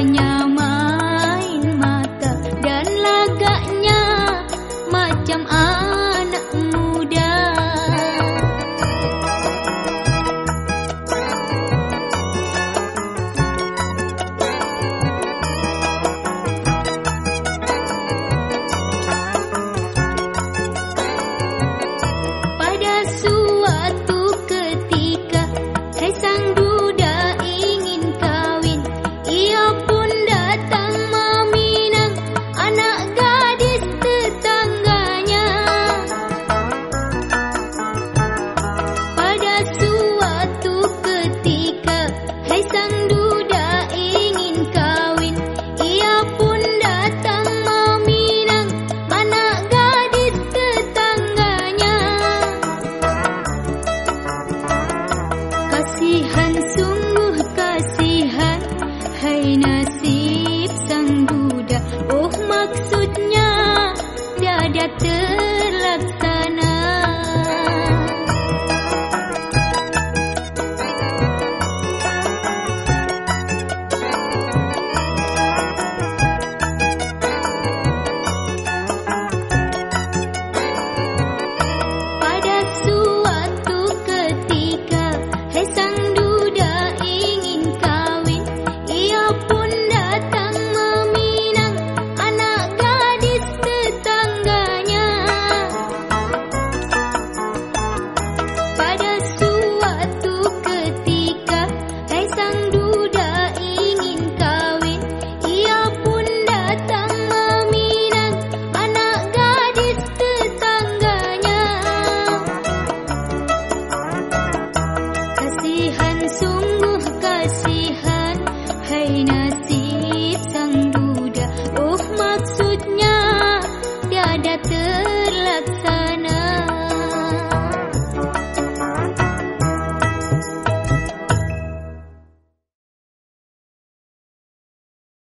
acompañar. Tiada tiada Nasib sang duda, oh Maksudnya tiada terlaksana.